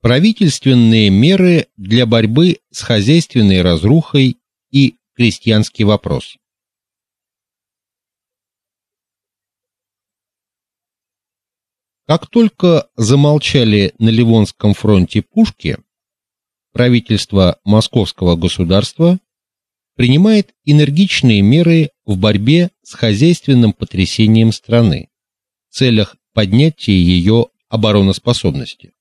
Правительственные меры для борьбы с хозяйственной разрухой и крестьянский вопрос. Как только замолчали на Ливонском фронте пушки, правительство Московского государства принимает энергичные меры в борьбе с хозяйственным потрясением страны в целях поднятия ее обороноспособности.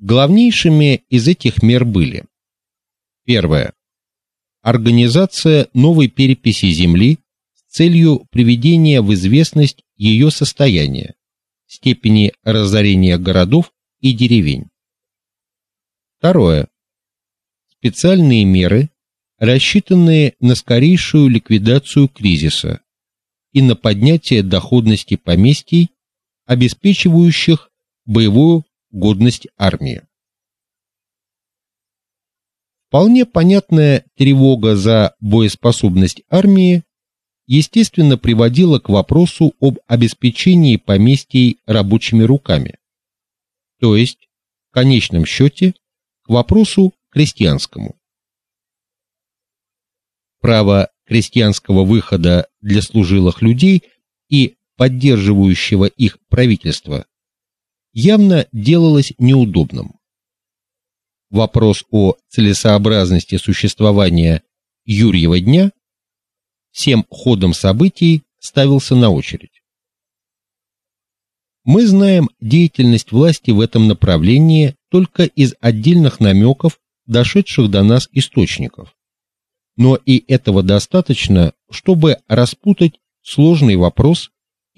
Главнейшими из этих мер были: первое. Организация новой переписи земли с целью приведения в известность ее состояния, степени разорения городов и деревень. Второе. Специальные меры, рассчитанные на скорейшую ликвидацию кризиса и на поднятие доходности поместий, обеспечивающих боевую годность армии. Вполне понятная тревога за боеспособность армии естественно приводила к вопросу об обеспечении поместий рабочими руками. То есть, в конечном счете, к вопросу крестьянскому. Право крестьянского выхода для служилых людей и поддерживающего их правительства явно делалось неудобным. Вопрос о целесообразности существования Юрьева дня всем ходом событий ставился на очередь. Мы знаем деятельность власти в этом направлении только из отдельных намеков, дошедших до нас источников. Но и этого достаточно, чтобы распутать сложный вопрос,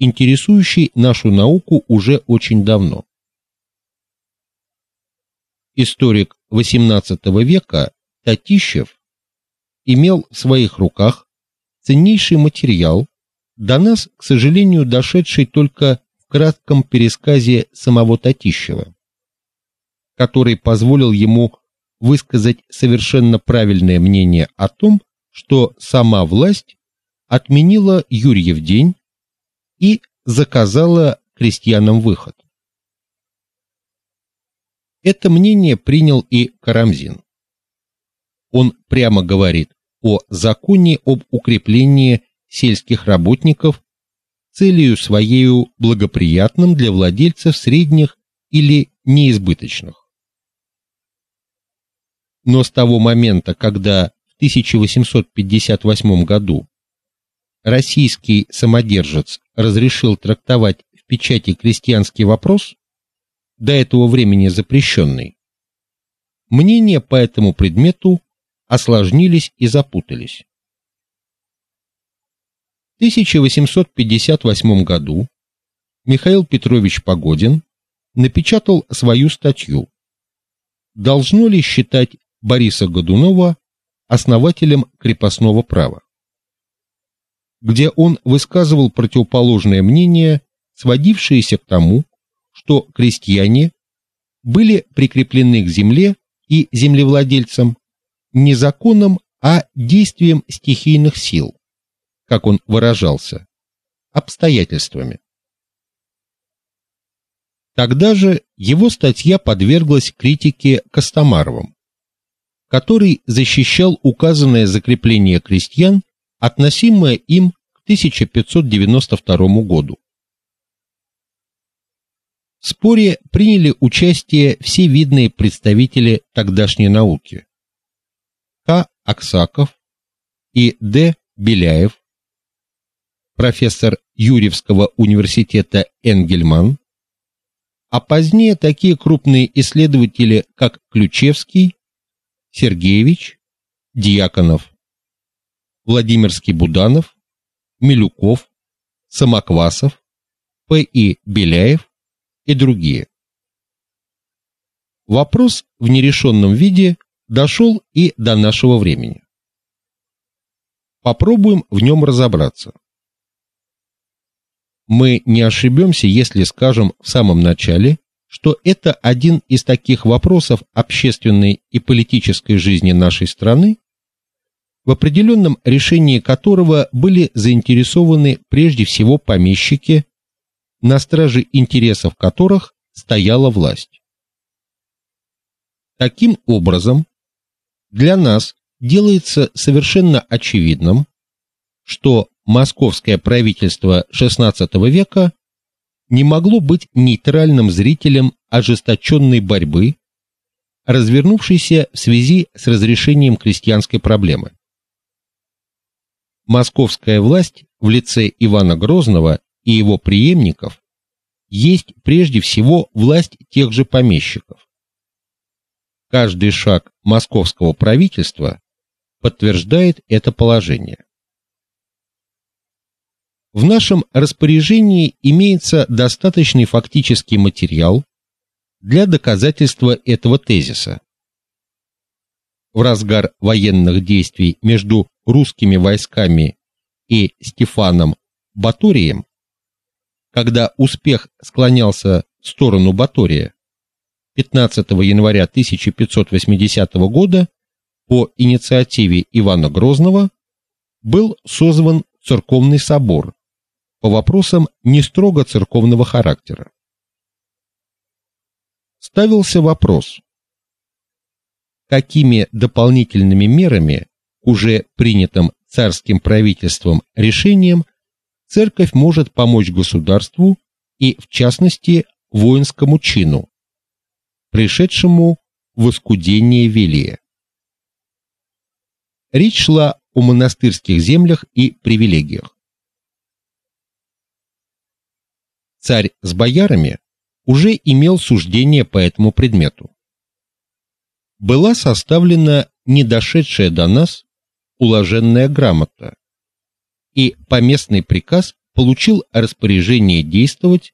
интересующий нашу науку уже очень давно. Историк XVIII века Татищев имел в своих руках ценнейший материал, до нас, к сожалению, дошедший только в кратком пересказе самого Татищева, который позволил ему высказать совершенно правильное мнение о том, что сама власть отменила Юрьев день и заказала крестьянам выход. Это мнение принял и Карамзин. Он прямо говорит о законе об укреплении сельских работников целью своей благоприятным для владельцев средних или неизбыточных. Но с того момента, когда в 1858 году российский самодержец разрешил трактовать в печати крестьянский вопрос, до этого времени запрещенный, мнения по этому предмету осложнились и запутались. В 1858 году Михаил Петрович Погодин напечатал свою статью Должно ли считать Бориса Годунова основателем крепостного права, где он высказывал противоположное мнение, сводившееся к тому, что крестьяне были прикреплены к земле и землевладельцам не законом, а действием стихийных сил, как он выражался, обстоятельствами. Тогда же его статья подверглась критике Костомаровым, который защищал указанное закрепление крестьян, относимое им к 1592 году. В споре приняли участие все видные представители тогдашней науки. К. Аксаков и Д. Беляев, профессор Юрьевского университета Энгельман, а позднее такие крупные исследователи, как Ключевский, Сергеевич, Дьяконов, Владимирский Буданов, Милюков, Самоквасов, П.И. Беляев и другие. Вопрос в нерешенном виде дошел и до нашего времени. Попробуем в нем разобраться. Мы не ошибемся, если скажем в самом начале, что это один из таких вопросов общественной и политической жизни нашей страны, в определенном решении которого были заинтересованы прежде всего помещики, на страже интересов которых стояла власть. Таким образом, для нас делается совершенно очевидным, что московское правительство XVI века не могло быть нейтральным зрителем ожесточенной борьбы, развернувшейся в связи с разрешением крестьянской проблемы. Московская власть в лице Ивана Грозного и его преемников есть прежде всего власть тех же помещиков. Каждый шаг московского правительства подтверждает это положение. В нашем распоряжении имеется достаточный фактический материал для доказательства этого тезиса. В разгар военных действий между русскими войсками и Стефаном Баторием, когда успех склонялся в сторону Батория, 15 января 1580 года по инициативе Ивана Грозного был созван церковный собор по вопросам не строго церковного характера. Ставился вопрос: какими дополнительными мерами уже принятым царским правительством решением церковь может помочь государству и в частности воинскому чину, пришедшему в искудение велия. Речь шла о монастырских землях и привилегиях. царь с боярами уже имел суждение по этому предмету. Была составлена недошедшая до нас уложенная грамота, и поместный приказ получил распоряжение действовать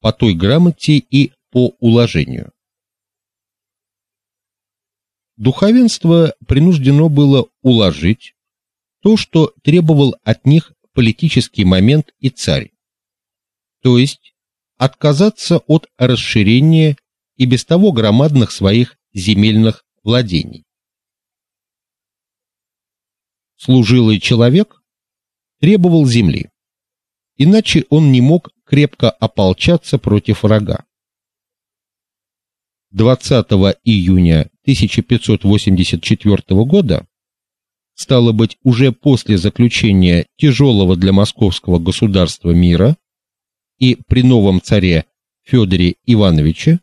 по той грамоте и по уложению. Духовенство принуждено было уложить то, что требовал от них политический момент и царь то есть отказаться от расширения и без того громадных своих земельных владений. Служилый человек требовал земли, иначе он не мог крепко ополчаться против врага. 20 июня 1584 года, стало быть, уже после заключения тяжелого для московского государства мира, и при новом царе Федоре Ивановиче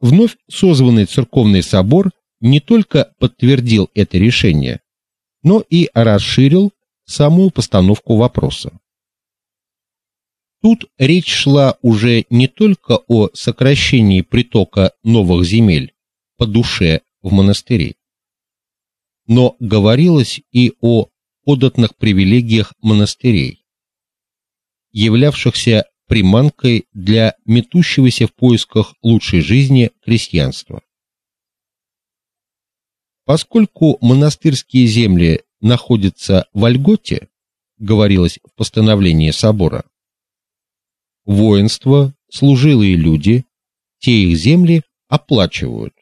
вновь созванный церковный собор не только подтвердил это решение, но и расширил самую постановку вопроса. Тут речь шла уже не только о сокращении притока новых земель по душе в монастыри, но говорилось и о податных привилегиях монастырей являвшихся приманкой для метущегося в поисках лучшей жизни крестьянства. Поскольку монастырские земли находятся в Ольготе, говорилось в постановлении собора, воинство, служилые люди те их земли оплачивают.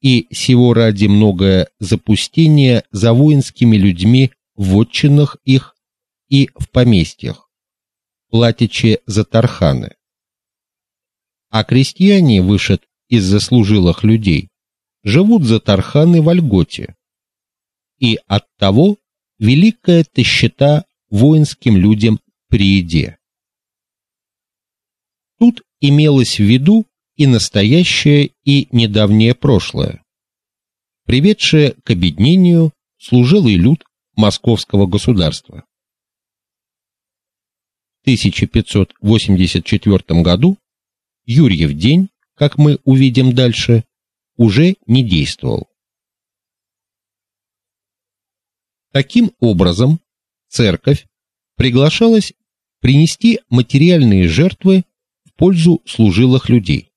И сего ради многое запустение за воинскими людьми в вотчинах их и в поместьях платячи за тарханы. А крестьяне, вышед из заслужилых людей, живут за тарханы в льготе. И оттого великая тщета воинским людям при еде. Тут имелось в виду и настоящее, и недавнее прошлое, приведшее к обеднению служилый люд московского государства. 1584 году Юрьев день, как мы увидим дальше, уже не действовал. Таким образом, церковь приглашалась принести материальные жертвы в пользу служилых людей.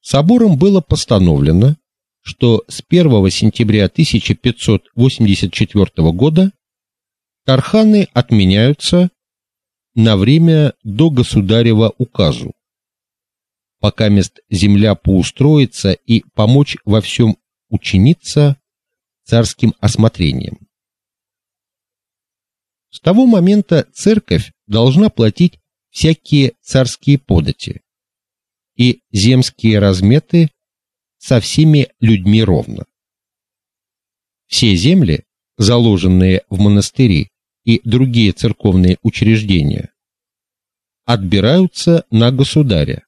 Собором было постановлено, что с 1 сентября 1584 года тарханы отменяются на время до государева указу. Пока мест земля поустроится и помочь во всем учиниться царским осмотрением. С того момента церковь должна платить всякие царские подати, и земские разметы со всеми людьми ровно. Все земли, заложенные в монастыри и другие церковные учреждения, отбираются на государя.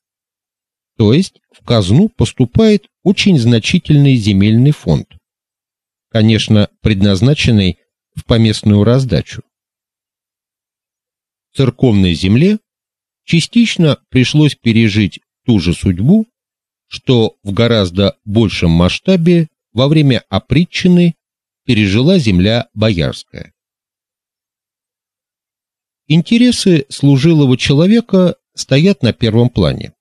То есть в казну поступает очень значительный земельный фонд, конечно, предназначенный в поместную раздачу. Церковной земле частично пришлось пережить ту же судьбу, что в гораздо большем масштабе во время опричнины пережила земля боярская. Интересы служилого человека стоят на первом плане.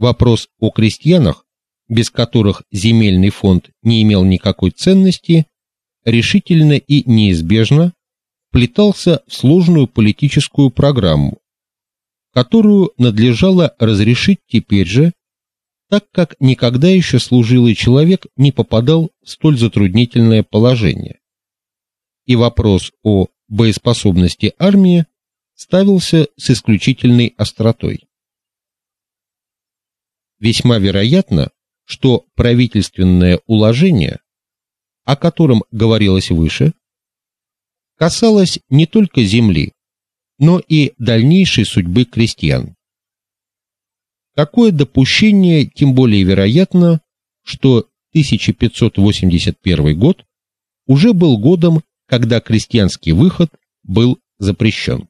Вопрос о крестьянах, без которых земельный фонд не имел никакой ценности, решительно и неизбежно вплетался в сложную политическую программу, которую надлежало разрешить теперь же, так как никогда еще служилый человек не попадал в столь затруднительное положение. И вопрос о боеспособности армии ставился с исключительной остротой. Весьма вероятно, что правительственное уложение, о котором говорилось выше, касалось не только земли, но и дальнейшей судьбы крестьян. Такое допущение тем более вероятно, что 1581 год уже был годом, когда крестьянский выход был запрещен.